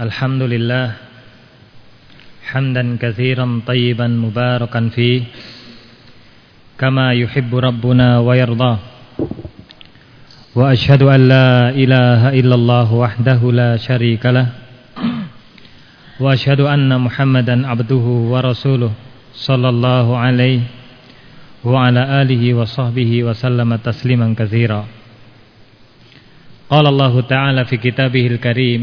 الحمد لله حمدا كثيرا طيبا مباركا فيه كما يحب ربنا ويرضى وأشهد أن لا إله إلا الله وحده لا شريك له وأشهد أن محمدا عبده ورسوله صلى الله عليه وعلى آله وصحبه وسلم تسليما كثيرا قال الله تعالى في كتابه الكريم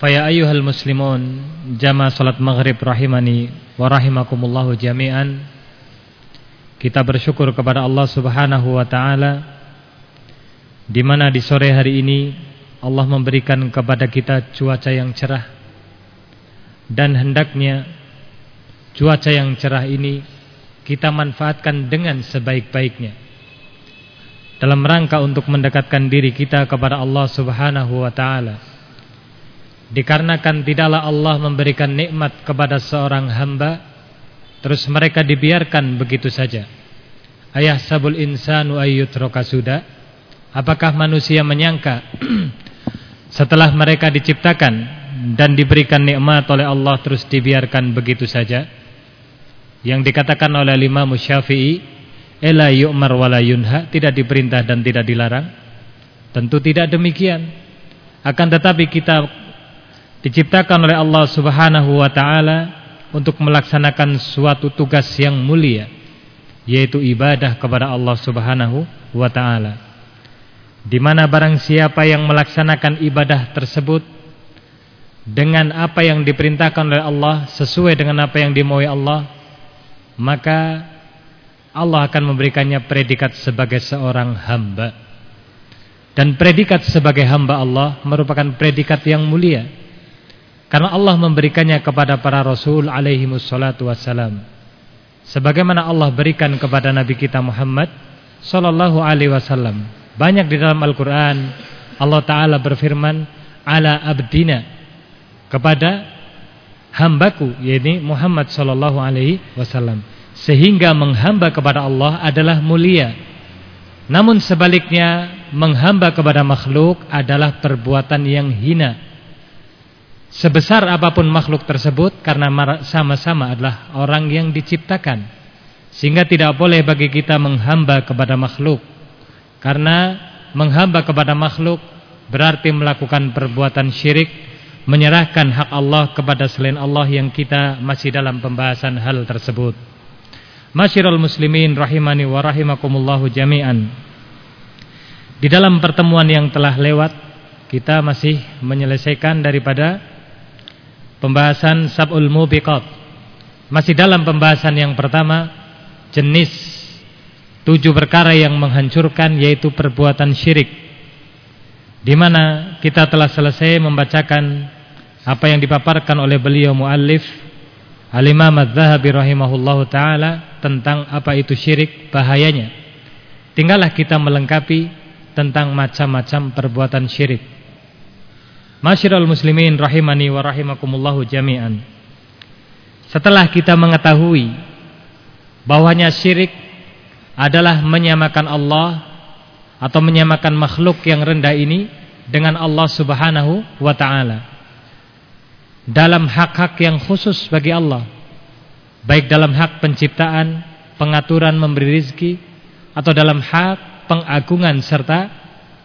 Faya ayyuhal muslimun Jama salat maghrib rahimani Wa rahimakumullahu jami'an. Kita bersyukur kepada Allah subhanahu wa ta'ala di mana di sore hari ini Allah memberikan kepada kita cuaca yang cerah. Dan hendaknya Cuaca yang cerah ini Kita manfaatkan dengan sebaik-baiknya. Dalam rangka untuk mendekatkan diri kita kepada Allah subhanahu wa ta'ala Dikarenakan tidaklah Allah memberikan nikmat kepada seorang hamba Terus mereka dibiarkan begitu saja. Ayah sabul insanu ayyutroka sudah Apakah manusia menyangka Setelah mereka diciptakan Dan diberikan nikmat oleh Allah Terus dibiarkan begitu saja? Yang dikatakan oleh lima musyafi'i Ela yu'mar wala yunha Tidak diperintah dan tidak dilarang. Tentu tidak demikian. Akan tetapi kita diciptakan oleh Allah Subhanahu wa taala untuk melaksanakan suatu tugas yang mulia yaitu ibadah kepada Allah Subhanahu wa taala. Di mana barang siapa yang melaksanakan ibadah tersebut dengan apa yang diperintahkan oleh Allah sesuai dengan apa yang dimaui Allah, maka Allah akan memberikannya predikat sebagai seorang hamba. Dan predikat sebagai hamba Allah merupakan predikat yang mulia karena Allah memberikannya kepada para Rasul alaihi wassalatu wassalam. Sebagaimana Allah berikan kepada Nabi kita Muhammad sallallahu alaihi wasallam. Banyak di dalam Al-Qur'an Allah taala berfirman ala abdina kepada hambaku yakni Muhammad sallallahu alaihi wasallam. Sehingga menghamba kepada Allah adalah mulia. Namun sebaliknya menghamba kepada makhluk adalah perbuatan yang hina sebesar apa pun makhluk tersebut karena sama-sama adalah orang yang diciptakan. Sehingga tidak boleh bagi kita menghamba kepada makhluk. Karena menghamba kepada makhluk berarti melakukan perbuatan syirik menyerahkan hak Allah kepada selain Allah yang kita masih dalam pembahasan hal tersebut. Masyiral muslimin rahimani wa rahimakumullahu jami'an. Di dalam pertemuan yang telah lewat kita masih menyelesaikan daripada pembahasan sab'ul mubiqat. Masih dalam pembahasan yang pertama, jenis tujuh perkara yang menghancurkan yaitu perbuatan syirik. Di mana kita telah selesai membacakan apa yang dipaparkan oleh beliau muallif Al-Imam Az-Zahabi rahimahullahu taala tentang apa itu syirik, bahayanya. Tinggallah kita melengkapi tentang macam-macam perbuatan syirik. Masyiral muslimin rahimani wa rahimakumullahu jami'an. Setelah kita mengetahui bahwanya syirik adalah menyamakan Allah atau menyamakan makhluk yang rendah ini dengan Allah Subhanahu wa taala. Dalam hak-hak yang khusus bagi Allah, baik dalam hak penciptaan, pengaturan memberi rizki atau dalam hak pengagungan serta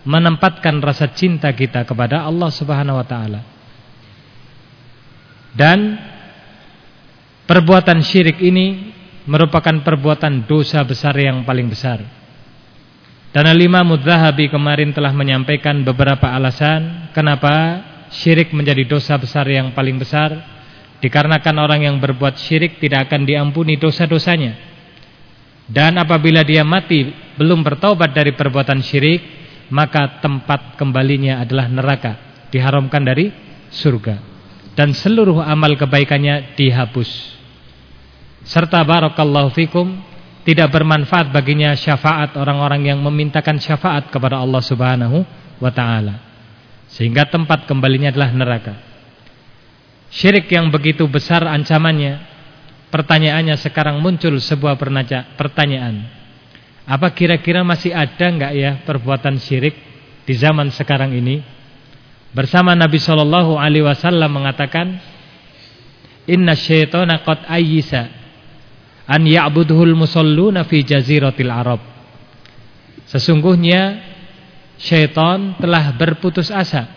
menempatkan rasa cinta kita kepada Allah Subhanahu wa taala. Dan perbuatan syirik ini merupakan perbuatan dosa besar yang paling besar. Dan Al-Imam Mudzahabi kemarin telah menyampaikan beberapa alasan kenapa syirik menjadi dosa besar yang paling besar dikarenakan orang yang berbuat syirik tidak akan diampuni dosa-dosanya. Dan apabila dia mati belum bertaubat dari perbuatan syirik, maka tempat kembalinya adalah neraka, diharamkan dari surga. dan seluruh amal kebaikannya dihapus. Serta barakallahu fikum tidak bermanfaat baginya syafaat orang-orang yang memintakan syafaat kepada Allah Subhanahu wa taala. Sehingga tempat kembalinya adalah neraka. Syirik yang begitu besar ancamannya, pertanyaannya sekarang muncul sebuah pertanyaan. Apa kira-kira masih ada enggak ya perbuatan syirik di zaman sekarang ini? Bersama Nabi Shallallahu alaihi wasallam mengatakan, "Inna syaitana qad ayyisa an ya'budhul musalluna fi jaziratil Arab. Sesungguhnya syaitan telah berputus asa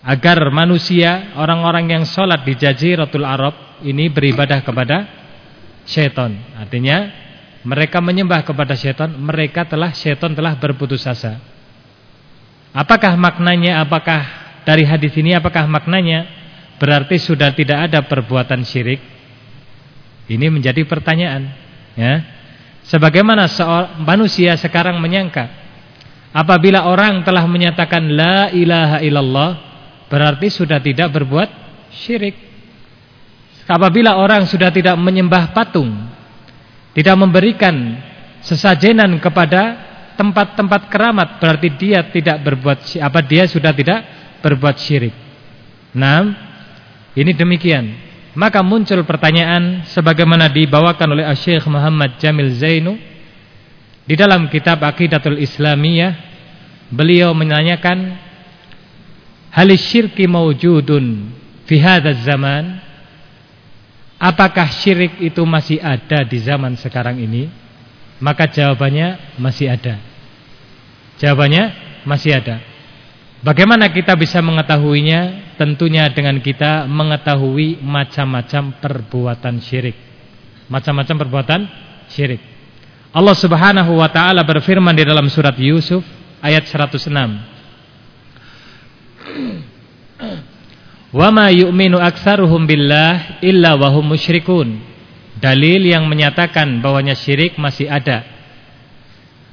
agar manusia, orang-orang yang sholat di jaziratul Arab ini beribadah kepada syaitan. Artinya mereka menyembah kepada syaitan, mereka telah syaitan telah berputus asa. Apakah maknanya? Apakah dari hadis ini apakah maknanya berarti sudah tidak ada perbuatan syirik? Ini menjadi pertanyaan, ya. Sebagaimana manusia sekarang menyangka apabila orang telah menyatakan la ilaha illallah berarti sudah tidak berbuat syirik. Apabila orang sudah tidak menyembah patung, tidak memberikan sesajenan kepada tempat-tempat keramat berarti dia tidak berbuat apa dia sudah tidak berbuat syirik. Nah, ini demikian. Maka muncul pertanyaan sebagaimana dibawakan oleh Syekh Muhammad Jamil Zainu di dalam kitab Aqidatul Islamiyah beliau menanyakan hal syirki maujudun fi hadzal zaman apakah syirik itu masih ada di zaman sekarang ini maka jawabannya masih ada jawabannya masih ada Bagaimana kita bisa mengetahuinya? Tentunya dengan kita mengetahui macam-macam perbuatan syirik. Macam-macam perbuatan syirik. Allah Subhanahu wa taala berfirman di dalam surat Yusuf ayat 106. Wa ma yu'minu aktsaruhum billah illa wa hum musyrikun. Dalil yang menyatakan bahwanya syirik masih ada.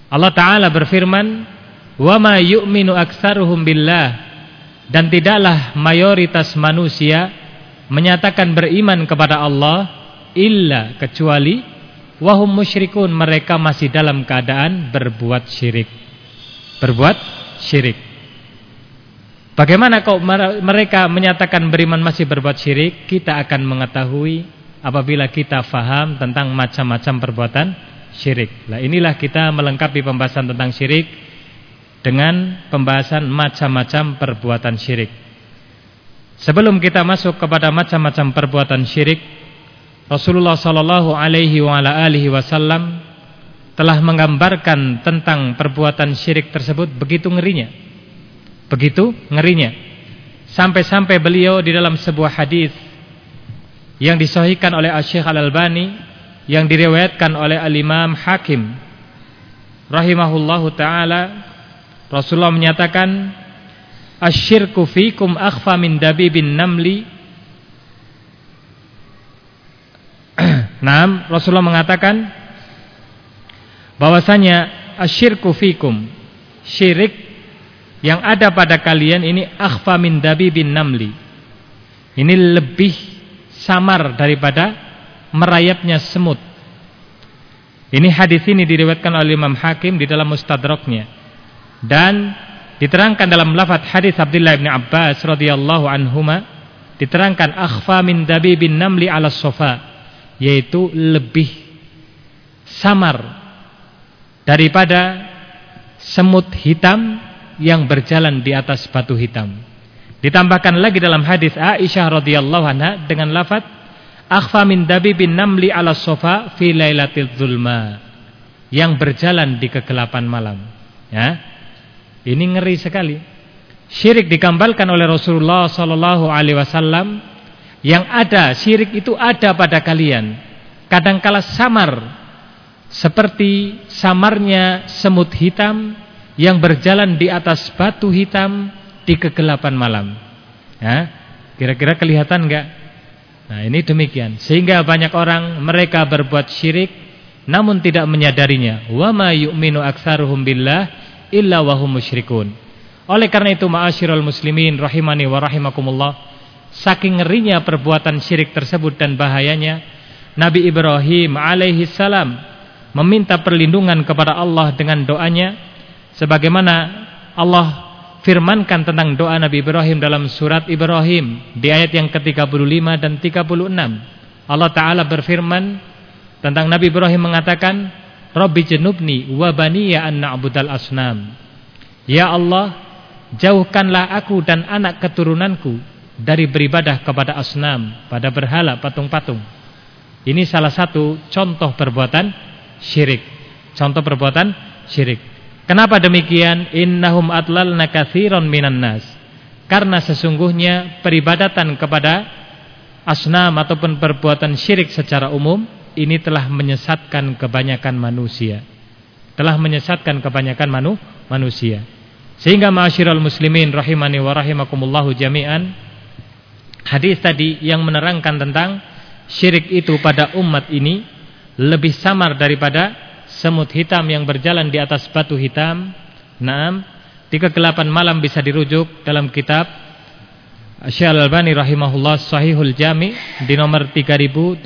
Allah taala berfirman Wa ma yu'minu aktsaruhum billah dan tidaklah mayoritas manusia menyatakan beriman kepada Allah illa kecuali wahum musyrikun mereka masih dalam keadaan berbuat syirik. Berbuat syirik. Bagaimana kok mereka menyatakan beriman masih berbuat syirik? Kita akan mengetahui apabila kita faham tentang macam-macam perbuatan syirik. Nah, inilah kita melengkapi pembahasan tentang syirik dengan pembahasan macam-macam perbuatan syirik. Sebelum kita masuk kepada macam-macam perbuatan syirik, Rasulullah sallallahu alaihi wasallam telah menggambarkan tentang perbuatan syirik tersebut begitu ngerinya. Begitu ngerinya. Sampai-sampai beliau di dalam sebuah hadis yang disahihkan oleh Asy-Syaikh Al-Albani yang diriwayatkan oleh Al-Imam Hakim rahimahullahu taala Rasulullah menyatakan asyirku fikum akhfa min dabibin namli Naam Rasulullah mengatakan bahwasanya asyirku fikum syirik yang ada pada kalian ini akhfa min dabibin namli. Ini lebih samar daripada merayapnya semut. Ini hadis ini diriwayatkan oleh Imam Hakim di dalam Mustadraknya. Dan diterangkan dalam lafaz hadis Abdullah bin Abbas radhiyallahu anhuma diterangkan akhfa min dabibin namli ala sofa yaitu lebih samar daripada semut hitam yang berjalan di atas batu hitam. Ditambahkan lagi dalam hadis Aisyah radhiyallahu anha dengan lafaz akhfa min dabibin namli ala sofa fi lailatul zulma yang berjalan di kegelapan malam. Ya. Ini ngeri sekali. Syirik digambarkan oleh Rasulullah sallallahu alaihi wasallam yang ada syirik itu ada pada kalian. Kadangkala samar seperti samarnya semut hitam yang berjalan di atas batu hitam di kegelapan malam. Ya, kira-kira kelihatan enggak? Nah, ini demikian. Sehingga banyak orang mereka berbuat syirik namun tidak menyadarinya. Wa ma yu'minu aktsaruhum billah illa wahum musyrikun. Oleh karena itu ma'asyiral muslimin rahimani wa rahimakumullah, saking ngerinya perbuatan syirik tersebut dan bahayanya, Nabi Ibrahim alaihi salam meminta perlindungan kepada Allah dengan doanya sebagaimana Allah firmankan tentang doa Nabi Ibrahim dalam surat Ibrahim di ayat yang ke-35 dan 36. Allah taala berfirman tentang Nabi Ibrahim mengatakan, "Rabbi janubni wa baniya an na'budal asnam." Ya Allah, jauhkanlah aku dan anak keturunanku dari beribadah kepada asnam, pada berhala patung-patung. Ini salah satu contoh perbuatan syirik. Contoh perbuatan syirik. Kenapa demikian? Innahum atlalna katsiran minan nas. Karena sesungguhnya peribadatan kepada asnam ataupun perbuatan syirik secara umum ini telah menyesatkan kebanyakan manusia. Telah menyesatkan kebanyakan manu, manusia. Sehingga ma'asyiral muslimin rahimani wa rahimakumullahu jami'an hadis tadi yang menerangkan tentang syirik itu pada umat ini lebih samar daripada semut hitam yang berjalan di atas batu hitam. Naam, di kegelapan malam bisa dirujuk dalam kitab Syekh Al-Albani rahimahullah Sahihul Jami di nomor 3731.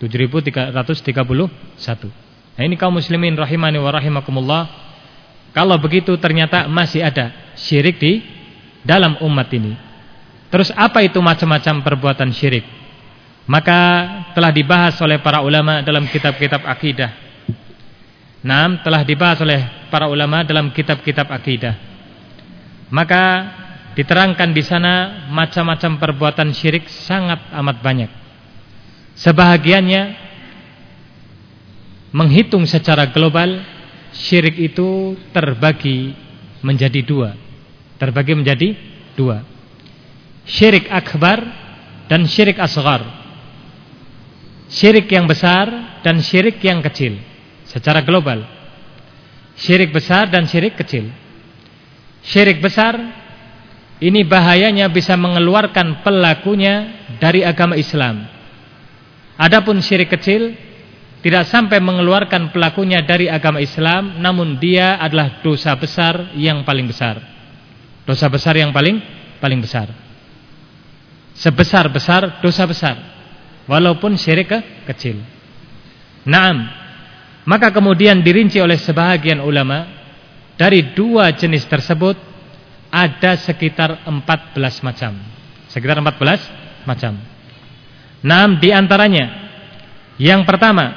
7331. Nah ini kaum muslimin rahimani wa rahimakumullah kalau begitu ternyata masih ada syirik di dalam umat ini. Terus apa itu macam-macam perbuatan syirik? Maka telah dibahas oleh para ulama dalam kitab-kitab akidah. Nam telah dibahas oleh para ulama dalam kitab-kitab akidah. Maka diterangkan di sana macam-macam perbuatan syirik sangat amat banyak. Sebahagiannya menghitung secara global syirik itu terbagi menjadi dua. Terbagi menjadi dua. Syirik akbar dan syirik asgar. Syirik yang besar dan syirik yang kecil secara global. Syirik besar dan syirik kecil. Syirik besar ini bahayanya bisa mengeluarkan pelakunya dari agama Islam. Adapun syirik kecil tidak sampai mengeluarkan pelakunya dari agama Islam namun dia adalah dosa besar yang paling besar dosa besar yang paling paling besar sebesar-besar dosa besar walaupun syirik ke kecil naam maka kemudian dirinci oleh sebahagian ulama dari dua jenis tersebut ada sekitar 14 macam sekitar 14 macam Naam di antaranya yang pertama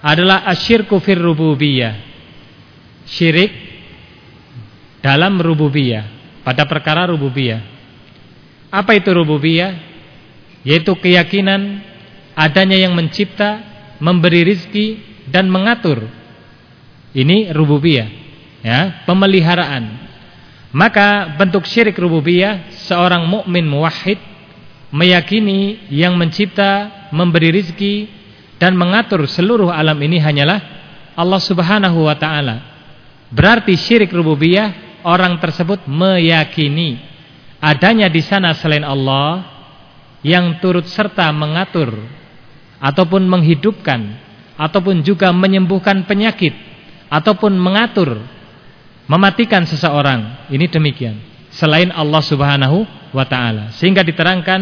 adalah asyirku fir rububiyah. Syirik dalam rububiyah, pada perkara rububiyah. Apa itu rububiyah? Yaitu keyakinan adanya yang mencipta, memberi rizki dan mengatur. Ini rububiyah, ya, pemeliharaan. Maka bentuk syirik rububiyah seorang mukmin muwahhid meyakini yang mencipta, memberi rizki dan mengatur seluruh alam ini hanyalah Allah Subhanahu wa taala. Berarti syirik rububiyah orang tersebut meyakini adanya di sana selain Allah yang turut serta mengatur ataupun menghidupkan ataupun juga menyembuhkan penyakit ataupun mengatur mematikan seseorang. Ini demikian. Selain Allah Subhanahu wa taala. Sehingga diterangkan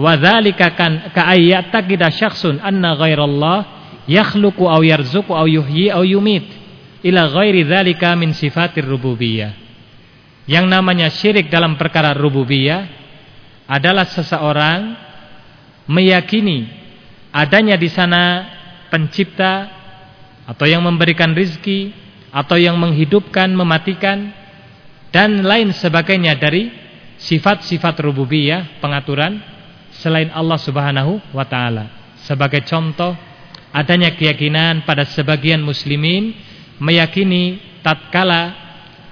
wa dzalika kan ka ayyataqida syakhsun anna ghairallah yakhluqu aw yarzuqu aw yuhyi aw yumit ila ghairi dzalika min sifatir rububiyah yang namanya syirik dalam perkara rububiyah adalah seseorang meyakini adanya di sana pencipta atau yang memberikan rizki atau yang menghidupkan, mematikan dan lain sebagainya dari sifat-sifat rububiyah, pengaturan selain Allah Subhanahu wa taala. Sebagai contoh adanya keyakinan pada sebagian muslimin meyakini tatkala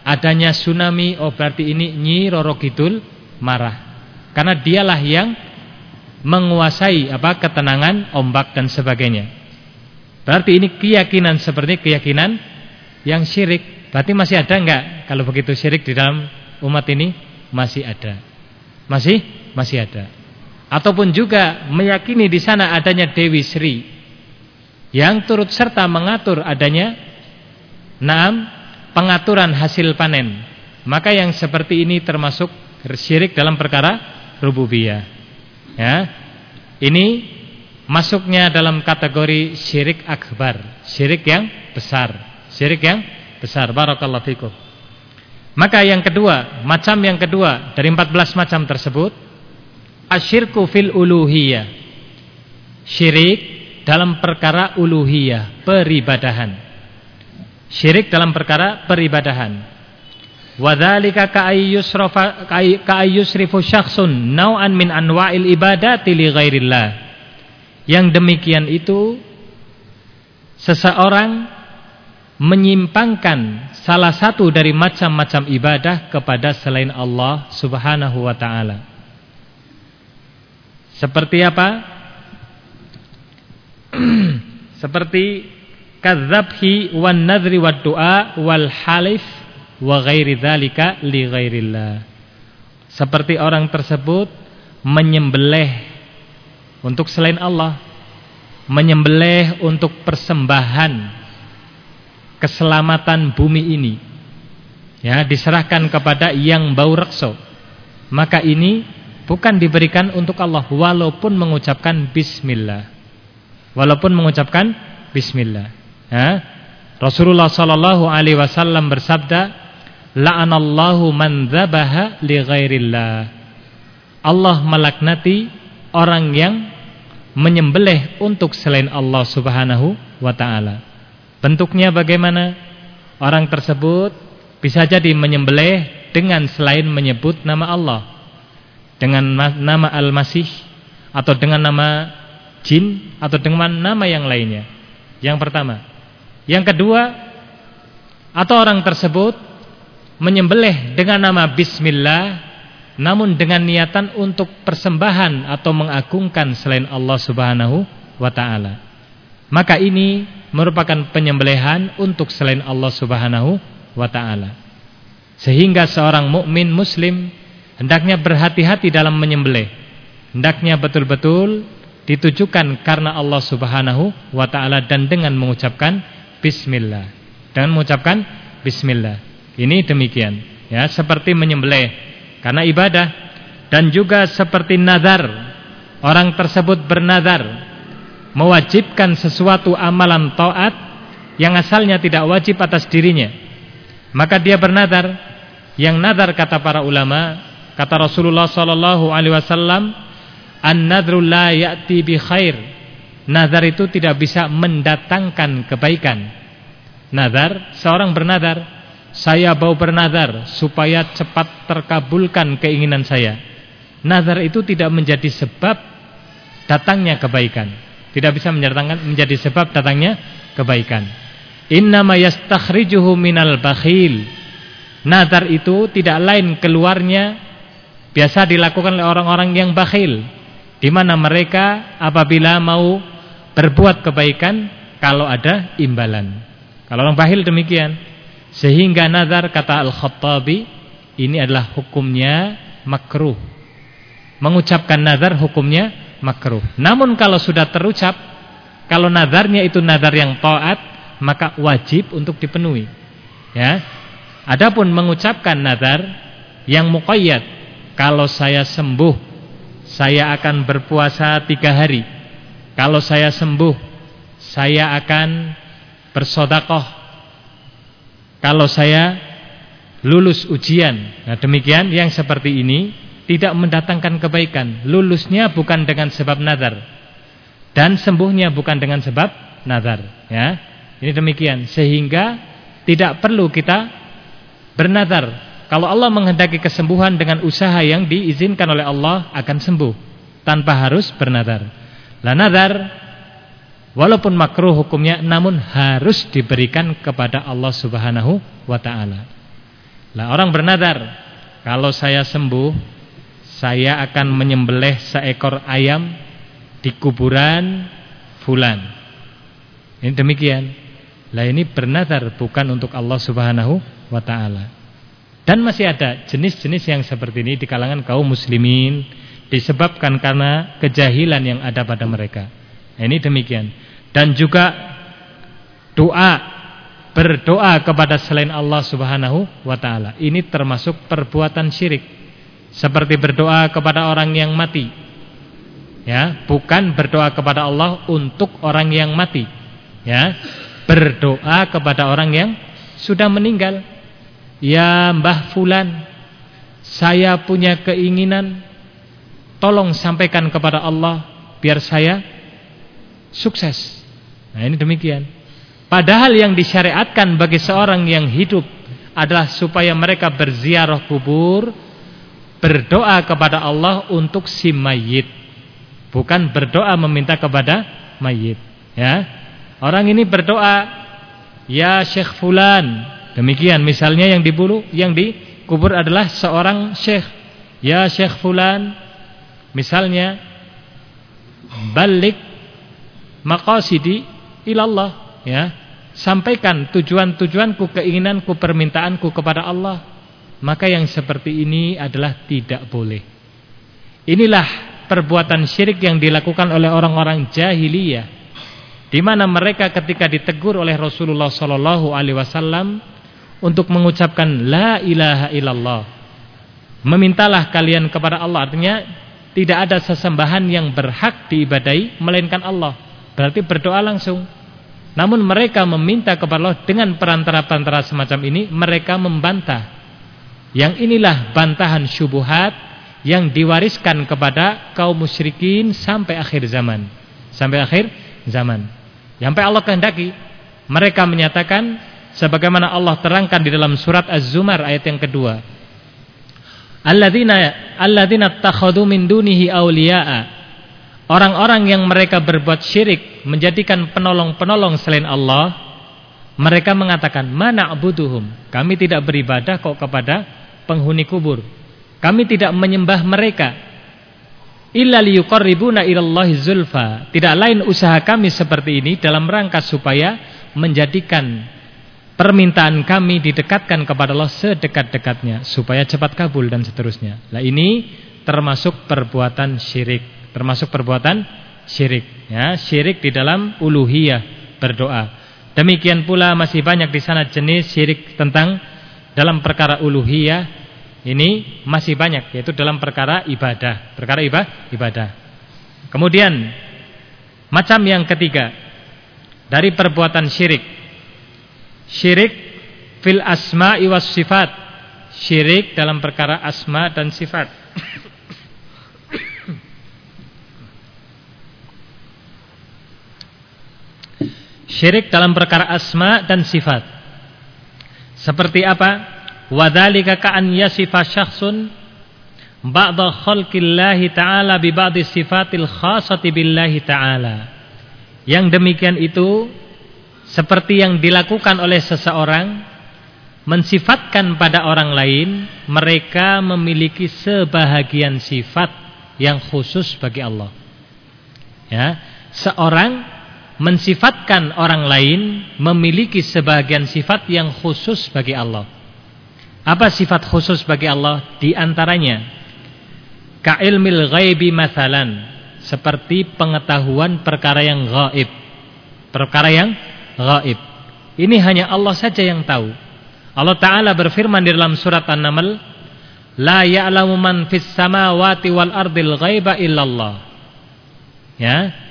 adanya tsunami oh berarti ini Nyi Roro Kidul marah. Karena dialah yang menguasai apa ketenangan ombak dan sebagainya. Berarti ini keyakinan seperti keyakinan yang syirik. Berarti masih ada enggak kalau begitu syirik di dalam umat ini? Masih ada. Masih? Masih ada ataupun juga meyakini di sana adanya Dewi Sri yang turut serta mengatur adanya enam pengaturan hasil panen. Maka yang seperti ini termasuk syirik dalam perkara rububiyah. Ya. Ini masuknya dalam kategori syirik akbar, syirik yang besar, syirik yang besar. Barakallahu fikum. Maka yang kedua, macam yang kedua dari 14 macam tersebut, asyirku fil uluhiyah. Syirik dalam perkara uluhiyah, peribadahan. Syirik dalam perkara peribadahan. Wadzalika ka'ayyusrifu syakhsun nau'an min anwa'il ibadati li ghairillah. Yang demikian itu seseorang menyimpangkan salah satu dari macam-macam ibadah kepada selain Allah Subhanahu wa taala. Seperti apa? Seperti kadzabhi wan nadri wad du'a wal halif wa ghairi dzalika li ghairillah. Seperti orang tersebut menyembelih untuk selain Allah, menyembelih untuk persembahan keselamatan bumi ini. Ya, diserahkan kepada yang bau rekso. Maka ini bukan diberikan untuk Allah walaupun mengucapkan bismillah. Walaupun mengucapkan bismillah. Ya. Rasulullah sallallahu alaihi wasallam bersabda, la'anallahu man dzabaha li ghairillah. Allah melaknati orang yang menyembelih untuk selain Allah Subhanahu wa taala. Bentuknya bagaimana? Orang tersebut bisa jadi menyembelih dengan selain menyebut nama Allah. Dengan nama Al-Masih atau dengan nama jin atau dengan nama yang lainnya. Yang pertama. Yang kedua, atau orang tersebut menyembelih dengan nama bismillah namun dengan niatan untuk persembahan atau mengagungkan selain Allah Subhanahu wa taala. Maka ini merupakan penyembelihan untuk selain Allah Subhanahu wa taala. Sehingga seorang mukmin muslim hendaknya berhati-hati dalam menyembelih. Hendaknya betul-betul ditujukan karena Allah Subhanahu wa taala dan dengan mengucapkan bismillah. Dengan mengucapkan bismillah. Ini demikian, ya, seperti menyembelih karena ibadah dan juga seperti nazar. Orang tersebut bernazar mewajibkan sesuatu amalan taat yang asalnya tidak wajib atas dirinya. Maka dia bernazar, yang nazar kata para ulama, kata Rasulullah sallallahu alaihi wasallam, an-nadru la ya'ti bi khair. Nazar itu tidak bisa mendatangkan kebaikan. Nazar, seorang bernazar saya mau bernazar supaya cepat terkabulkan keinginan saya. Nazar itu tidak menjadi sebab datangnya kebaikan. Tidak bisa menjadi sebab datangnya kebaikan. Innama yastakhrijuhu minal bakhil. Nazar itu tidak lain keluarnya biasa dilakukan oleh orang-orang yang bakhil. Di mana mereka apabila mau berbuat kebaikan kalau ada imbalan. Kalau orang bakhil demikian. Sehingga nazar kata Al-Khattabi ini adalah hukumnya makruh. Mengucapkan nazar hukumnya makruh. Namun kalau sudah terucap, kalau nazarnya itu nazar yang taat, maka wajib untuk dipenuhi. Ya. Adapun mengucapkan nazar yang muqayyad, kalau saya sembuh, saya akan berpuasa tiga hari. Kalau saya sembuh, saya akan bersodakoh kalau saya lulus ujian. Nah, demikian yang seperti ini tidak mendatangkan kebaikan. Lulusnya bukan dengan sebab nazar dan sembuhnya bukan dengan sebab nazar, ya. Ini demikian sehingga tidak perlu kita bernazar. Kalau Allah menghendaki kesembuhan dengan usaha yang diizinkan oleh Allah akan sembuh tanpa harus bernazar. La nazar Walaupun makruh hukumnya namun harus diberikan kepada Allah Subhanahu wa taala. Lah orang bernadar, kalau saya sembuh, saya akan menyembelih seekor ayam di kuburan fulan. Ini demikian. Lah ini bernadar bukan untuk Allah Subhanahu wa taala. Dan masih ada jenis-jenis yang seperti ini di kalangan kaum muslimin disebabkan karena kejahilan yang ada pada mereka. Ini demikian dan juga doa berdoa kepada selain Allah Subhanahu wa taala. Ini termasuk perbuatan syirik. seperti berdoa kepada orang yang mati. Ya, bukan berdoa kepada Allah untuk orang yang mati. Ya, berdoa kepada orang yang sudah meninggal. Ya Mbah Fulan, saya punya keinginan tolong sampaikan kepada Allah biar saya sukses. Nah, ini demikian. Padahal yang disyariatkan bagi seorang yang hidup adalah supaya mereka berziarah kubur, berdoa kepada Allah untuk si mayit. Bukan berdoa meminta kepada mayit, ya. Orang ini berdoa, "Ya Syekh fulan." Demikian misalnya yang dibulu, yang dikubur adalah seorang syekh. "Ya Syekh fulan." Misalnya, "Balik maqasidi ilallah." Ya sampaikan tujuan-tujuanku, keinginanku, permintaanku kepada Allah, maka yang seperti ini adalah tidak boleh. Inilah perbuatan syirik yang dilakukan oleh orang-orang jahiliyah, di mana mereka ketika ditegur oleh Rasulullah Shallallahu Alaihi Wasallam untuk mengucapkan La ilaha illallah, memintalah kalian kepada Allah, artinya tidak ada sesembahan yang berhak diibadai melainkan Allah. Berarti berdoa langsung. Namun mereka meminta kepada Allah dengan perantara-perantara semacam ini mereka membantah. Yang inilah bantahan syubuhat yang diwariskan kepada kaum musyrikin sampai akhir zaman. Sampai akhir zaman. Sampai Allah kehendaki mereka menyatakan sebagaimana Allah terangkan di dalam surat Az-Zumar ayat yang kedua. Alladzina alladzina takhadu min dunihi awliya'a Orang-orang yang mereka berbuat syirik menjadikan penolong-penolong selain Allah, mereka mengatakan, "Mana abuduhum?" Kami tidak beribadah kok kepada penghuni kubur. Kami tidak menyembah mereka. Illa liyuqarribuna ilallahi zulfa. Tidak lain usaha kami seperti ini dalam rangka supaya menjadikan permintaan kami didekatkan kepada Allah sedekat-dekatnya supaya cepat kabul dan seterusnya. Nah ini termasuk perbuatan syirik termasuk perbuatan syirik ya. Syirik di dalam uluhiyah berdoa. Demikian pula masih banyak di sana jenis syirik tentang dalam perkara uluhiyah ini masih banyak yaitu dalam perkara ibadah perkara ibadah ibadah. Kemudian macam yang ketiga dari perbuatan syirik. Syirik fil asma'i was sifat. Syirik dalam perkara asma dan sifat Syirik dalam perkara asma dan sifat. Seperti apa? Wadzalika ka'an yasifa syakhsun ba'da khalqillahi ta'ala bi ba'di sifatil khasati billahi ta'ala. Yang demikian itu seperti yang dilakukan oleh seseorang mensifatkan pada orang lain mereka memiliki sebahagian sifat yang khusus bagi Allah. Ya, seorang mensifatkan orang lain memiliki sebagian sifat yang khusus bagi Allah. Apa sifat khusus bagi Allah? Di antaranya ka'ilmil ghaibi mathalan, seperti pengetahuan perkara yang gaib. Perkara yang gaib. Ini hanya Allah saja yang tahu. Allah taala berfirman di dalam surat An-Naml, "La ya'lamu man fis samawati wal ardil ghaiba illallah." Ya,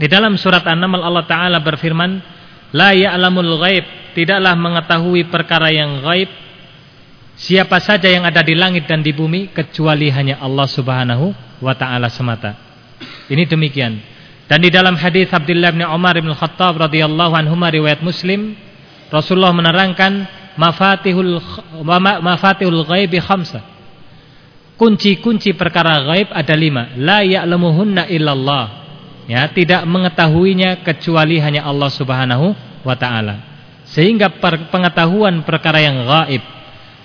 di dalam surat An-Naml Allah Ta'ala berfirman La ya'lamul ghaib. Tidaklah mengetahui perkara yang ghaib Siapa saja yang ada di langit dan di bumi Kecuali hanya Allah Subhanahu wa ta'ala semata. Ini demikian. Dan di dalam hadis Abdullah bin Umar bin Khattab radhiyallahu anhu riwayat Muslim Rasulullah menerangkan mafatihul mafatihul ghaibi Kunci-kunci perkara ghaib ada lima. La ya'lamuhunna illallah ya tidak mengetahuinya kecuali hanya Allah Subhanahu wa taala. Sehingga pengetahuan perkara yang gaib,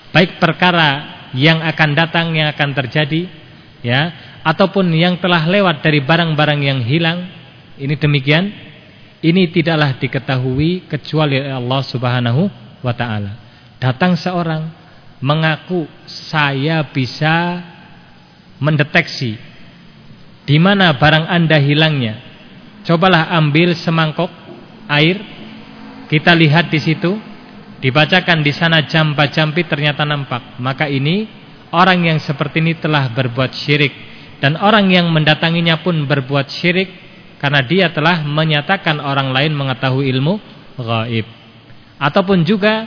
baik perkara yang akan datang yang akan terjadi ya ataupun yang telah lewat dari barang-barang yang hilang, ini demikian, ini tidaklah diketahui kecuali Allah Subhanahu wa taala. Datang seorang mengaku saya bisa mendeteksi di mana barang Anda hilangnya? Cobalah ambil semangkok air. Kita lihat di situ. Dibacakan di sana jampa-jampi ternyata nampak. Maka ini orang yang seperti ini telah berbuat syirik dan orang yang mendatanginya pun berbuat syirik karena dia telah menyatakan orang lain mengetahui ilmu gaib. Ataupun juga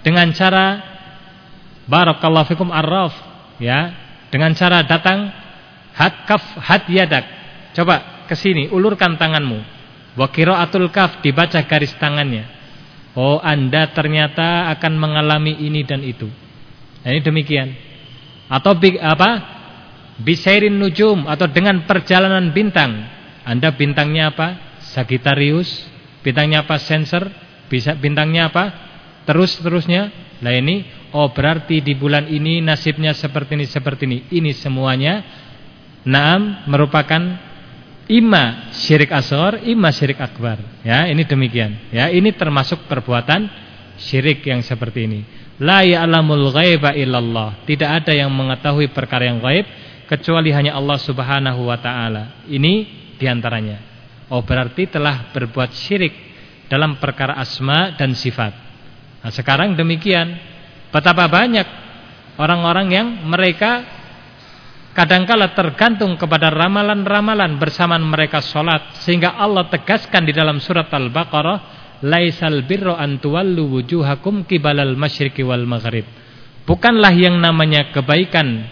dengan cara barakallahu fikum arraf ya, dengan cara datang hat kaf hat yadak. Coba ke sini, ulurkan tanganmu. Wa qiraatul kaf dibaca garis tangannya. Oh, Anda ternyata akan mengalami ini dan itu. Nah, ini demikian. Atau apa? Bisairin nujum atau dengan perjalanan bintang. Anda bintangnya apa? Sagittarius. Bintangnya apa? Sensor. Bisa bintangnya apa? Terus-terusnya. Nah ini oh berarti di bulan ini nasibnya seperti ini seperti ini. Ini semuanya naam merupakan ima syirik asghar, ima syirik akbar. Ya, ini demikian. Ya, ini termasuk perbuatan syirik yang seperti ini. La ya'lamul ghaiba illallah. Tidak ada yang mengetahui perkara yang gaib kecuali hanya Allah Subhanahu wa taala. Ini di antaranya. Oh, berarti telah berbuat syirik dalam perkara asma dan sifat. Nah, sekarang demikian, betapa banyak orang-orang yang mereka kadangkala tergantung kepada ramalan-ramalan bersamaan mereka sholat sehingga Allah tegaskan di dalam surat Al-Baqarah laisal birro an tuwallu wujuhakum kibalal masyriqi wal maghrib bukanlah yang namanya kebaikan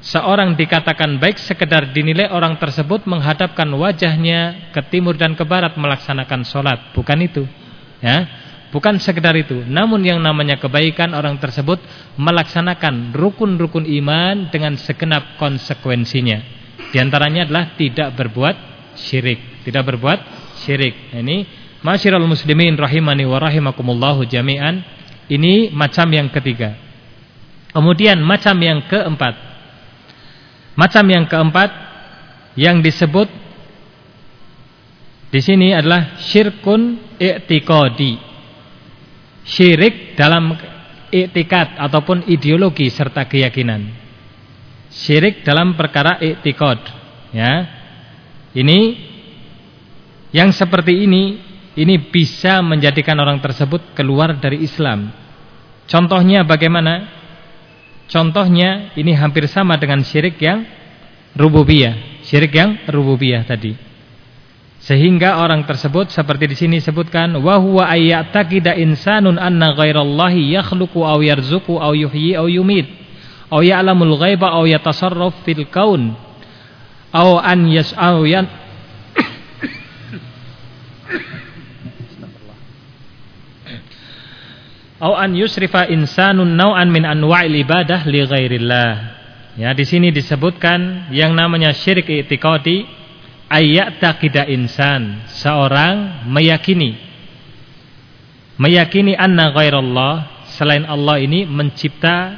seorang dikatakan baik sekedar dinilai orang tersebut menghadapkan wajahnya ke timur dan ke barat melaksanakan sholat. Bukan itu. Ya, Bukan sekedar itu. Namun yang namanya kebaikan orang tersebut melaksanakan rukun-rukun iman dengan segenap konsekuensinya. Di antaranya adalah tidak berbuat syirik. Tidak berbuat syirik. Ini masyiral muslimin rahimani wa rahimakumullahu jami'an. Ini macam yang ketiga. Kemudian macam yang keempat. Macam yang keempat yang disebut di sini adalah syirkun i'tiqadi. Syirik dalam i'tikad ataupun ideologi serta keyakinan. Syirik dalam perkara i'tiqad, ya. Ini yang seperti ini ini bisa menjadikan orang tersebut keluar dari Islam. Contohnya bagaimana? Contohnya ini hampir sama dengan syirik yang rububiyah, syirik yang rububiyah tadi. Sehingga orang tersebut seperti di sini sebutkan wa huwa ayyataqida insanun anna ghairallahi yakhluqu aw yarzuqu aw yuhyi aw yumit aw ya'lamul ghaiba aw yatasarraf fil kaun aw an yas'au yan Au an yusrifa insanun nau'an min anwa'il ibadah li ghairillah. Ya, di sini disebutkan yang namanya syirik i'tiqadi ayat taqida insan, seorang meyakini meyakini anna ghairallah selain Allah ini mencipta,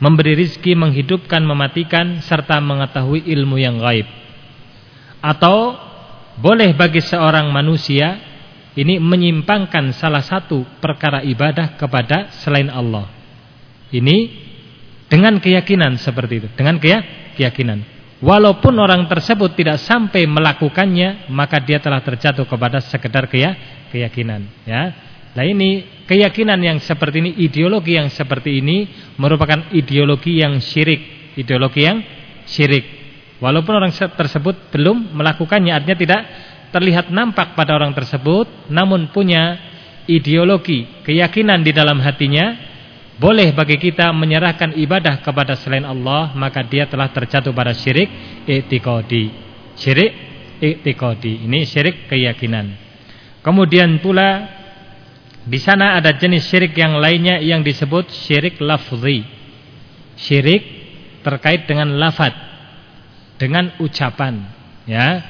memberi rizki, menghidupkan, mematikan serta mengetahui ilmu yang gaib. Atau boleh bagi seorang manusia ini menyimpangkan salah satu perkara ibadah kepada selain Allah. Ini dengan keyakinan seperti itu, dengan keyakinan. Walaupun orang tersebut tidak sampai melakukannya, maka dia telah terjatuh kepada sekedar keyakinan, ya. Nah ini keyakinan yang seperti ini, ideologi yang seperti ini merupakan ideologi yang syirik, ideologi yang syirik. Walaupun orang tersebut belum melakukannya, artinya tidak terlihat nampak pada orang tersebut namun punya ideologi, keyakinan di dalam hatinya, boleh bagi kita menyerahkan ibadah kepada selain Allah, maka dia telah terjatuh pada syirik i'tiqadi. Syirik i'tiqadi. Ini syirik keyakinan. Kemudian pula di sana ada jenis syirik yang lainnya yang disebut syirik lafzi. Syirik terkait dengan lafaz, dengan ucapan, ya.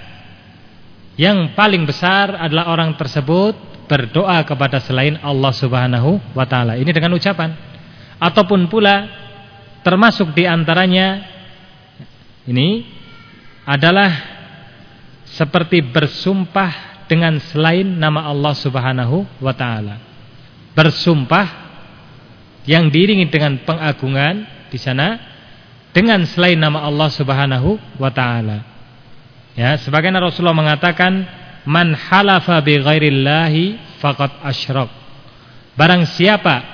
Yang paling besar adalah orang tersebut berdoa kepada selain Allah Subhanahu wa taala. Ini dengan ucapan. Ataupun pula termasuk di antaranya ini adalah seperti bersumpah dengan selain nama Allah Subhanahu wa taala. Bersumpah yang diiringi dengan pengagungan di sana dengan selain nama Allah Subhanahu wa taala. Ya, sebagaimana Rasulullah mengatakan, "Man halafa bi ghairillahi faqad asyrak." Barang siapa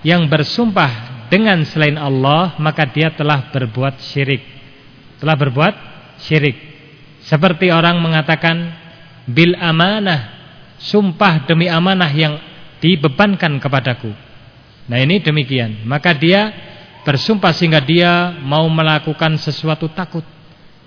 yang bersumpah dengan selain Allah maka dia telah berbuat syirik. Telah berbuat syirik. Seperti orang mengatakan bil amanah, sumpah demi amanah yang dibebankan kepadaku. Nah, ini demikian. Maka dia bersumpah sehingga dia mau melakukan sesuatu takut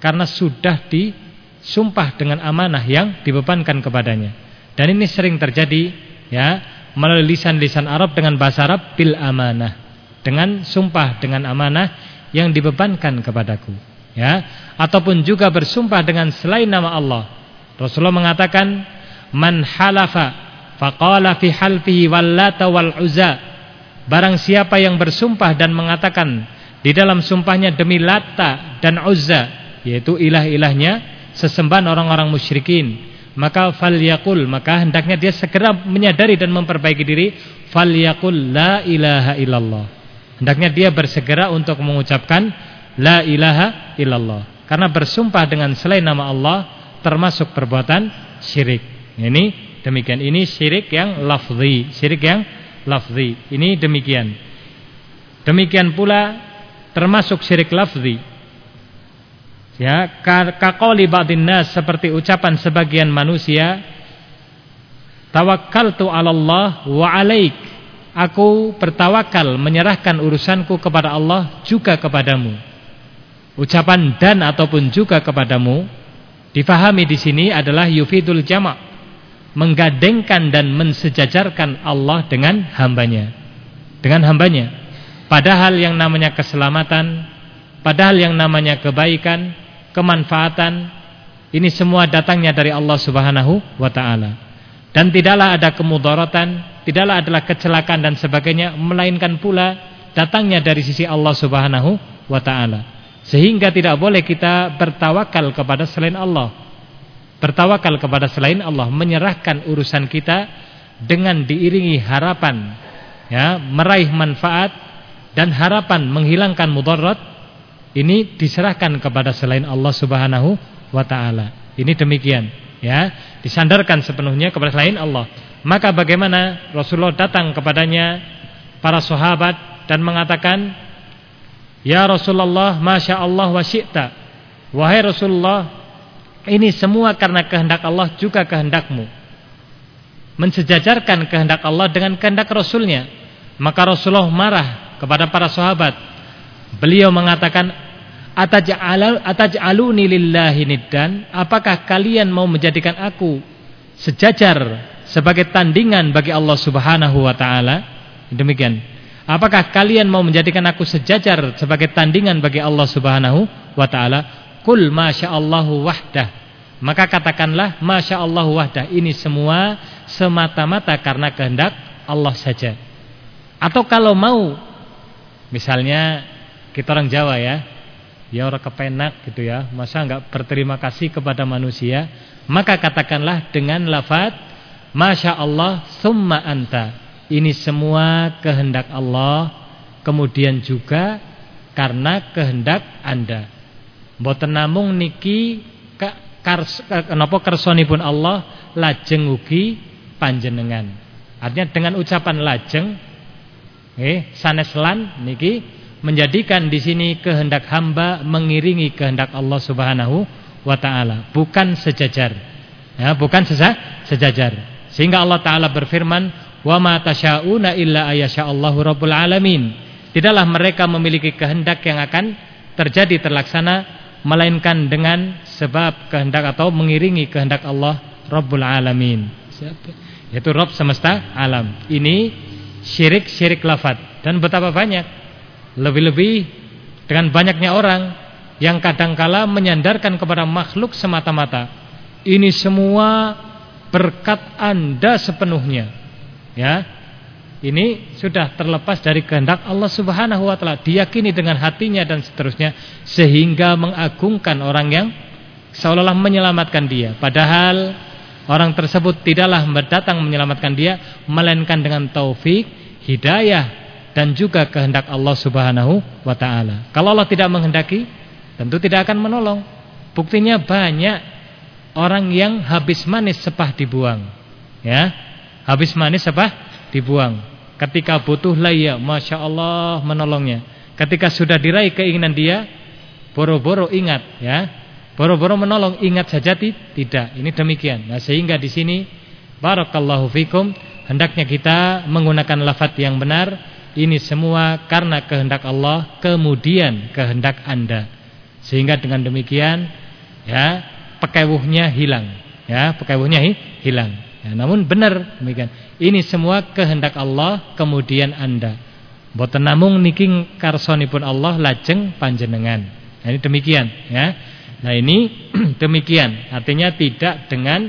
karena sudah disumpah dengan amanah yang dibebankan kepadanya. Dan ini sering terjadi ya melalui lisan-lisan Arab dengan bahasa Arab bil amanah. Dengan sumpah dengan amanah yang dibebankan kepadaku ya. Ataupun juga bersumpah dengan selain nama Allah. Rasulullah mengatakan man halafa faqala fi halfihi wallata wal uzza. Barang siapa yang bersumpah dan mengatakan di dalam sumpahnya demi Lata dan Uzza yaitu ilah-ilahnya sesembahan orang-orang musyrikin maka falyaqul maka hendaknya dia segera menyadari dan memperbaiki diri. Falyaqul la ilaha illallah. Hendaknya dia bersegera untuk mengucapkan la ilaha illallah. Karena bersumpah dengan selain nama Allah termasuk perbuatan syirik. Ini demikian. Ini syirik yang lafzi syirik yang lafzi. Ini demikian. Demikian pula termasuk syirik lafzi Ya, kaqali ba'dhin seperti ucapan sebagian manusia, tawakkaltu 'ala Allah wa 'alaik. Aku bertawakal menyerahkan urusanku kepada Allah juga kepadamu. Ucapan dan ataupun juga kepadamu difahami di sini adalah yufidul jama' menggadengkan dan mensejajarkan Allah dengan hambanya. Dengan hambanya. Padahal yang namanya keselamatan, padahal yang namanya kebaikan kemanfaatan ini semua datangnya dari Allah Subhanahu wa taala. Dan tidaklah ada kemudaratan, tidaklah adalah kecelakaan dan sebagainya melainkan pula datangnya dari sisi Allah Subhanahu wa taala. Sehingga tidak boleh kita bertawakal kepada selain Allah. Bertawakal kepada selain Allah, menyerahkan urusan kita dengan diiringi harapan ya, meraih manfaat dan harapan menghilangkan mudarat ini diserahkan kepada selain Allah Subhanahu wa taala. Ini demikian, ya. Disandarkan sepenuhnya kepada selain Allah. Maka bagaimana Rasulullah datang kepadanya para sahabat dan mengatakan, "Ya Rasulullah, Masya Allah wa syi'ta." Wahai Rasulullah, ini semua karena kehendak Allah juga kehendakmu. Mensejajarkan kehendak Allah dengan kehendak Rasulnya. Maka Rasulullah marah kepada para sahabat. Beliau mengatakan, ataj'aluni lillahi niddan. Apakah kalian mau menjadikan aku sejajar sebagai tandingan bagi Allah Subhanahu wa taala? Demikian. Apakah kalian mau menjadikan aku sejajar sebagai tandingan bagi Allah Subhanahu wa taala? Kul masyaallahu wahdah. Maka katakanlah masyaallahu wahdah. Ini semua semata-mata karena kehendak Allah saja. Atau kalau mau misalnya kita orang Jawa ya. Ya orang kepenak gitu ya. Masa enggak berterima kasih kepada manusia? Maka katakanlah dengan lafaz Masya Allah summa anta. Ini semua kehendak Allah. Kemudian juga karena kehendak anda. Mboten namung niki kenapa kersonipun Allah lajeng ugi panjenengan. Artinya dengan ucapan lajeng eh sanes lan niki menjadikan di sini kehendak hamba mengiringi kehendak Allah Subhanahu wa taala, bukan sejajar. Ya, bukan sesa, sejajar. Sehingga Allah taala berfirman, "Wa ma tasyauna illa Allahu rabbul alamin." Tidaklah mereka memiliki kehendak yang akan terjadi terlaksana melainkan dengan sebab kehendak atau mengiringi kehendak Allah Rabbul Alamin. Yaitu Rabb semesta alam. Ini syirik-syirik lafaz dan betapa banyak lebih-lebih dengan banyaknya orang yang kadangkala menyandarkan kepada makhluk semata-mata. Ini semua berkat Anda sepenuhnya. Ya. Ini sudah terlepas dari kehendak Allah Subhanahu wa taala, diyakini dengan hatinya dan seterusnya sehingga mengagungkan orang yang seolah-olah menyelamatkan dia. Padahal orang tersebut tidaklah datang menyelamatkan dia melainkan dengan taufik, hidayah dan juga kehendak Allah Subhanahu wa taala. Kalau Allah tidak menghendaki, tentu tidak akan menolong. Buktinya banyak orang yang habis manis sepah dibuang. Ya. Habis manis sepah dibuang. Ketika butuh ya, masya Allah menolongnya. Ketika sudah diraih keinginan dia, boro-boro ingat ya, boro-boro menolong ingat saja tidak. Ini demikian. Nah, sehingga di sini barakallahu fikum hendaknya kita menggunakan lafaz yang benar. Ini semua karena kehendak Allah, kemudian kehendak Anda. Sehingga dengan demikian ya, pekewuhnya hilang, ya, pekewuhnya hilang. Ya, namun benar demikian. Ini semua kehendak Allah, kemudian Anda. Boten namung niki karsonipun Allah lajeng panjenengan. Nah, ini demikian ya. Nah ini demikian Artinya tidak dengan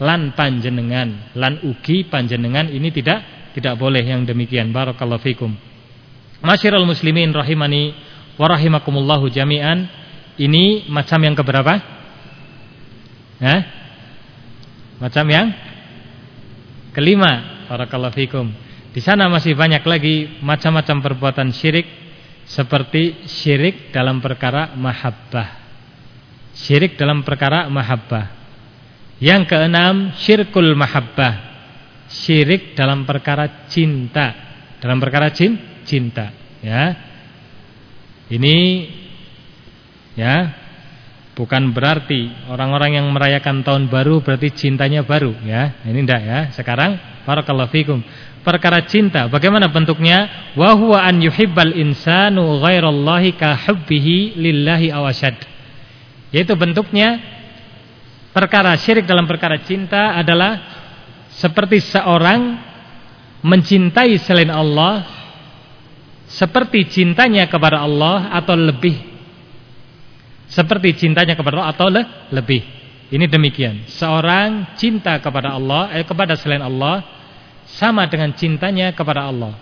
Lan panjenengan Lan ugi panjenengan ini tidak tidak boleh yang demikian. Barakallahu fikum. Masyiral muslimin rahimani Warahimakumullahu jami'an. Ini macam yang keberapa? Ya? Macam yang kelima. Barakallahu fikum. Di sana masih banyak lagi Macam-macam perbuatan syirik Seperti syirik dalam perkara mahabbah. Syirik dalam perkara mahabbah. Yang keenam Syirkul mahabbah Syirik dalam perkara cinta Dalam perkara cinta Ya Ini Ya Bukan berarti orang-orang yang merayakan tahun baru berarti cintanya baru ya. Ini enggak ya. Sekarang barakallahu fikum. Perkara cinta bagaimana bentuknya? Wa huwa an yuhibbal insanu ghairallahi ka hubbihi lillahi awashad. Yaitu bentuknya perkara syirik dalam perkara cinta adalah seperti seorang mencintai selain Allah seperti cintanya kepada Allah atau lebih seperti cintanya kepada Allah atau le lebih. Ini demikian. Seorang cinta kepada Allah eh, kepada selain Allah sama dengan cintanya kepada Allah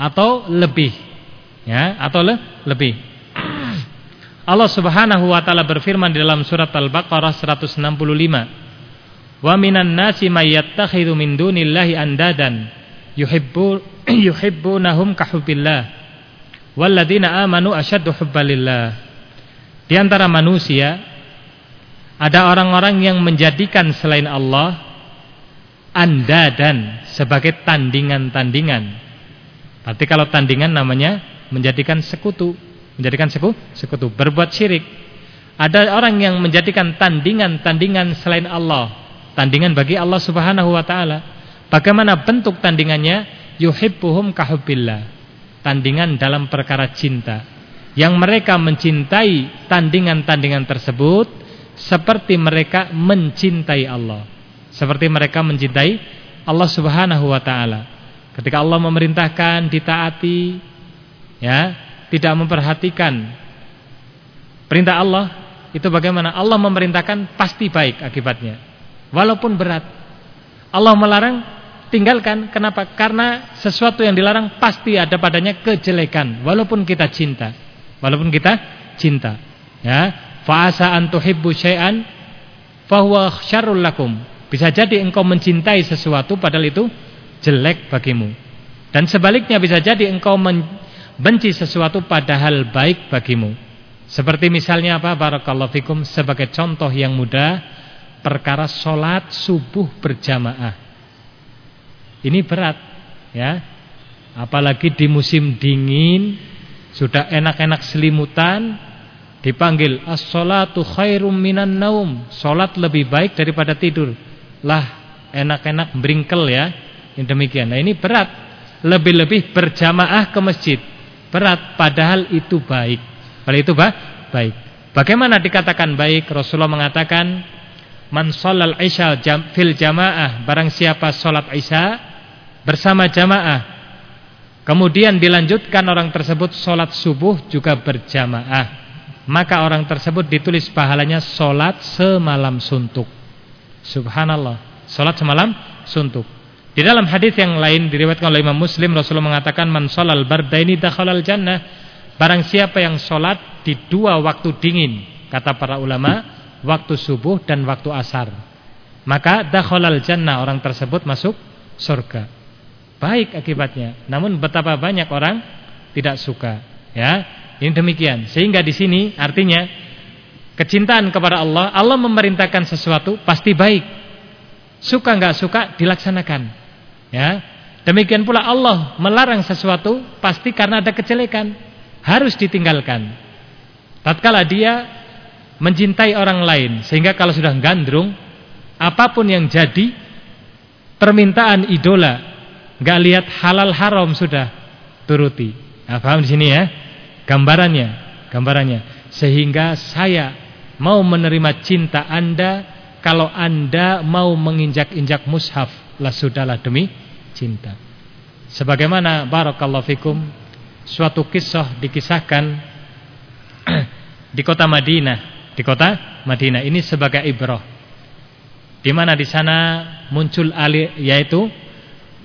atau lebih. Ya, atau le lebih. Allah Subhanahu wa taala berfirman di dalam surat Al-Baqarah 165. Wa minan nasi may yattakhidhu min dunillahi andadan yuhibbu yuhibbunahum kahubbillah walladzina amanu asyaddu hubbalillah. Di antara manusia ada orang-orang yang menjadikan selain Allah andadan sebagai tandingan-tandingan. Berarti kalau tandingan namanya menjadikan sekutu menjadikan seku, sekutu, berbuat syirik. Ada orang yang menjadikan tandingan-tandingan selain Allah, tandingan bagi Allah Subhanahu wa taala. Bagaimana bentuk tandingannya? Yuhibbuhum kahubbillah. Tandingan dalam perkara cinta. Yang mereka mencintai tandingan-tandingan tersebut seperti mereka mencintai Allah. Seperti mereka mencintai Allah Subhanahu wa taala. Ketika Allah memerintahkan ditaati, ya, tidak memperhatikan perintah Allah, itu bagaimana? Allah memerintahkan pasti baik akibatnya. Walaupun berat. Allah melarang tinggalkan. Kenapa? Karena sesuatu yang dilarang pasti ada padanya kejelekan walaupun kita cinta. Walaupun kita cinta. Ya, fa'asa an tuhibbu syai'an fahuwa syarrul lakum. Bisa jadi engkau mencintai sesuatu padahal itu jelek bagimu. Dan sebaliknya bisa jadi engkau men benci sesuatu padahal baik bagimu. Seperti misalnya apa? Barakallahu fikum sebagai contoh yang mudah perkara sholat subuh berjamaah. Ini berat ya. Apalagi di musim dingin sudah enak-enak selimutan dipanggil as-salatu khairum minan naum. Salat lebih baik daripada tidur. Lah enak-enak bringkel ya. Ini demikian. Nah ini berat. Lebih-lebih berjamaah ke masjid berat padahal itu baik. Padahal itu bah, baik. Bagaimana dikatakan baik? Rasulullah mengatakan man shallal isya jam, fil jamaah, barang siapa salat isya bersama jamaah. Kemudian dilanjutkan orang tersebut salat subuh juga berjamaah. Maka orang tersebut ditulis pahalanya salat semalam suntuk. Subhanallah. Salat semalam suntuk. Di dalam hadis yang lain diriwayatkan oleh Imam Muslim Rasulullah mengatakan man sholal bardaini dakhalal jannah. Barang siapa yang sholat di dua waktu dingin, kata para ulama, waktu subuh dan waktu asar. Maka dakhalal jannah orang tersebut masuk surga. Baik akibatnya. Namun betapa banyak orang tidak suka, ya. Ini demikian. Sehingga di sini artinya kecintaan kepada Allah, Allah memerintahkan sesuatu pasti baik. Suka nggak suka dilaksanakan. Ya. Demikian pula Allah melarang sesuatu pasti karena ada kejelekan, harus ditinggalkan. Tatkala dia mencintai orang lain sehingga kalau sudah gandrung apa pun yang jadi permintaan idola nggak lihat halal haram sudah turuti. Nah, paham di sini ya? Gambarannya, gambarannya. Sehingga saya mau menerima cinta Anda kalau Anda mau menginjak-injak mushaf lah sudahlah demi cinta. Sebagaimana barakallahu fikum suatu kisah dikisahkan di kota Madinah, di kota Madinah ini sebagai ibrah. Di mana di sana muncul ali yaitu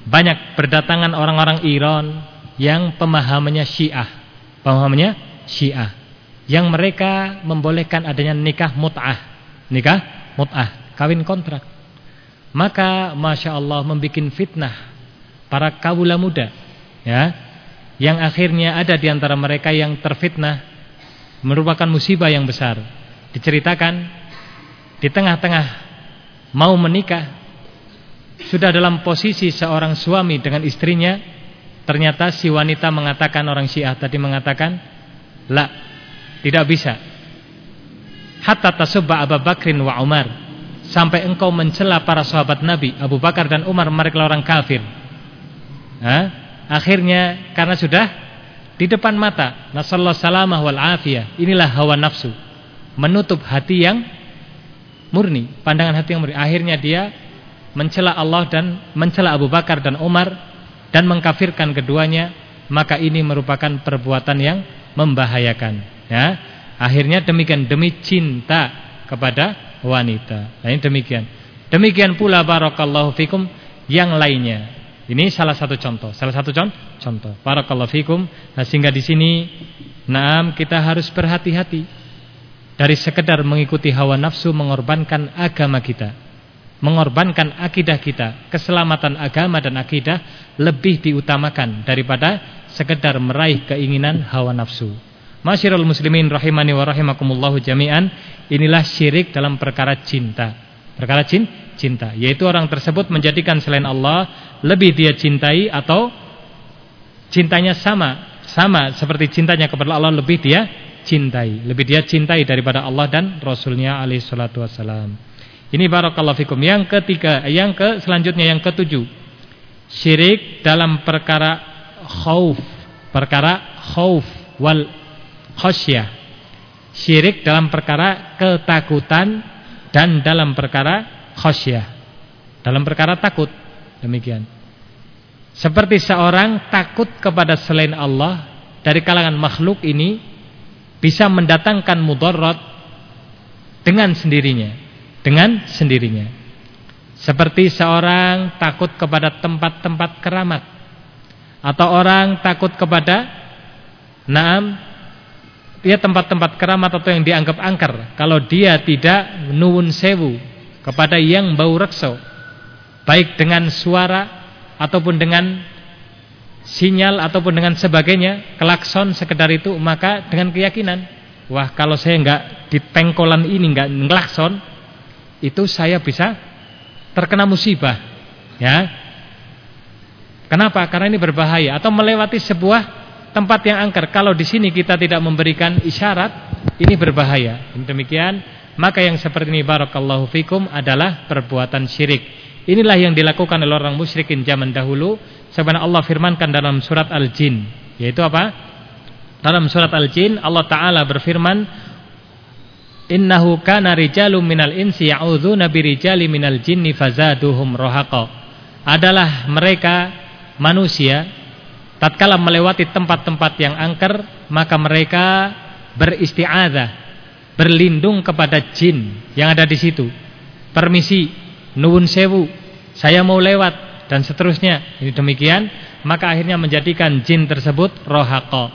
banyak berdatangan orang-orang Iran yang pemahamannya Syiah. Pemahamannya Syiah. Yang mereka membolehkan adanya nikah mut'ah. Nikah mut'ah, kawin kontrak. Maka Masya Allah membuat fitnah para kawula muda. Ya, yang akhirnya ada di antara mereka yang terfitnah merupakan musibah yang besar. Diceritakan di tengah-tengah mau menikah sudah dalam posisi seorang suami dengan istrinya ternyata si wanita mengatakan orang Syiah tadi mengatakan la tidak bisa. Hatta tasubba Abu Bakrin wa Umar sampai engkau mencela para sahabat Nabi Abu Bakar dan Umar mereka orang kafir. Ha? akhirnya karena sudah di depan mata nasallahu salamah wal afiyah. Inilah hawa nafsu menutup hati yang murni, pandangan hati yang murni. Akhirnya dia mencela Allah dan mencela Abu Bakar dan Umar dan mengkafirkan keduanya, maka ini merupakan perbuatan yang membahayakan, ya. Akhirnya demikian demi cinta kepada wanita. Nah, demikian. Demikian pula barakallahu fikum yang lainnya. Ini salah satu contoh, salah satu contoh. Barakallahu fikum. Nah, sehingga di sini Naam kita harus berhati-hati dari sekedar mengikuti hawa nafsu mengorbankan agama kita mengorbankan akidah kita keselamatan agama dan akidah lebih diutamakan daripada sekedar meraih keinginan hawa nafsu. Masyirul muslimin rahimani wa rahimakumullahu jami'an inilah syirik dalam perkara cinta. Perkara cinta yaitu orang tersebut menjadikan selain Allah lebih dia cintai atau cintanya sama sama seperti cintanya kepada Allah lebih dia cintai, lebih dia cintai daripada Allah dan Rasulnya alaihi salatu wassalam. Ini barakallahu fikum. Yang ketiga, yang ke selanjutnya yang ketujuh. Syirik dalam perkara khauf, perkara khauf wal khasyah. Syirik dalam perkara ketakutan dan dalam perkara khasyah. Dalam perkara takut. Demikian. Seperti seorang takut kepada selain Allah dari kalangan makhluk ini bisa mendatangkan mudarat dengan sendirinya, dengan sendirinya. Seperti seorang takut kepada tempat-tempat keramat atau orang takut kepada naam dia tempat-tempat keramat atau yang dianggap angker kalau dia tidak nuwun sewu kepada yang bau rekso baik dengan suara ataupun dengan sinyal ataupun dengan sebagainya, klakson sekedar itu, maka dengan keyakinan, wah kalau saya enggak di pengkolan ini enggak ngelakson, itu saya bisa terkena musibah. Ya. Kenapa? Karena ini berbahaya atau melewati sebuah tempat yang angker. Kalau di sini kita tidak memberikan isyarat, ini berbahaya. Demikian, maka yang seperti ini barakallahu fikum adalah perbuatan syirik. Inilah yang dilakukan oleh orang musyrikin zaman dahulu Sebenarnya Allah firmankan dalam surat Al-Jin. Yaitu apa? Dalam surat Al-Jin Allah Ta'ala berfirman Innahu kana rijalum minal insi ya'udhuna birijali minal jinni fazaduhum rohaqa. Adalah mereka manusia Tatkala melewati tempat-tempat yang angker Maka mereka beristi'adah Berlindung kepada jin yang ada di situ. Permisi, nuwun sewu Saya mau lewat dan seterusnya. Ini demikian, maka akhirnya menjadikan jin tersebut rohako,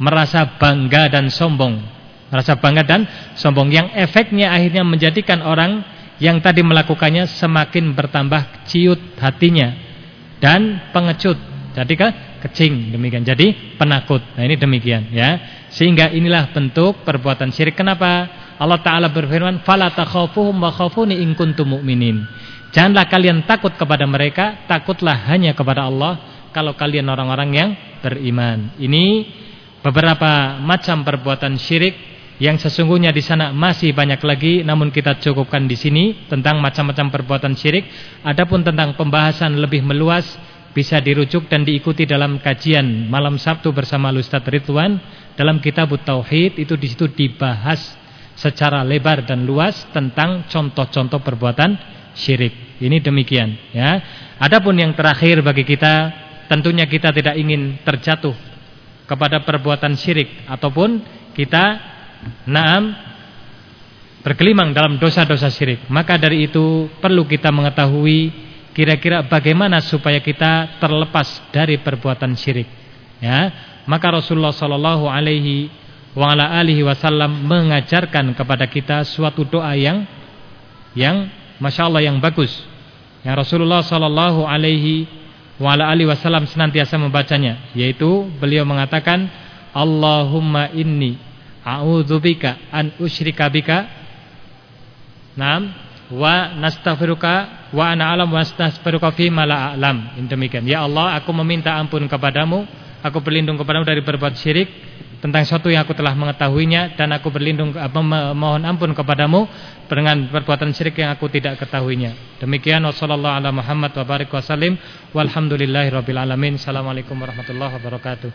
merasa bangga dan sombong, merasa bangga dan sombong. Yang efeknya akhirnya menjadikan orang yang tadi melakukannya semakin bertambah ciut hatinya dan pengecut. Jadi ke kecing demikian. Jadi penakut. Nah ini demikian ya. Sehingga inilah bentuk perbuatan syirik. Kenapa? Allah taala berfirman, "Fala takhafuhum wa khafuni in kuntum mu'minin." Janganlah kalian takut kepada mereka, takutlah hanya kepada Allah kalau kalian orang-orang yang beriman. Ini beberapa macam perbuatan syirik yang sesungguhnya di sana masih banyak lagi namun kita cukupkan di sini tentang macam-macam perbuatan syirik. Adapun tentang pembahasan lebih meluas bisa dirujuk dan diikuti dalam kajian malam Sabtu bersama Ustaz Ridwan dalam kitab Tauhid itu di situ dibahas secara lebar dan luas tentang contoh-contoh perbuatan syirik. Ini demikian ya. Adapun yang terakhir bagi kita tentunya kita tidak ingin terjatuh kepada perbuatan syirik ataupun kita naam berkelimang dalam dosa-dosa syirik. Maka dari itu perlu kita mengetahui kira-kira bagaimana supaya kita terlepas dari perbuatan syirik ya maka Rasulullah sallallahu alaihi wasallam mengajarkan kepada kita suatu doa yang yang masyaallah yang bagus yang Rasulullah sallallahu alaihi wasallam senantiasa membacanya yaitu beliau mengatakan Allahumma inni a'udzubika an usyrika bika Naam wa nastaghfiruka wa ana alam wa nastaghfiruka fi ma la a'lam. Demikian. Ya Allah, aku meminta ampun kepadamu, aku berlindung kepadamu dari berbuat syirik tentang sesuatu yang aku telah mengetahuinya dan aku berlindung mohon ampun kepadamu dengan perbuatan syirik yang aku tidak ketahuinya. Demikian ala Muhammad wa barik warahmatullahi wabarakatuh.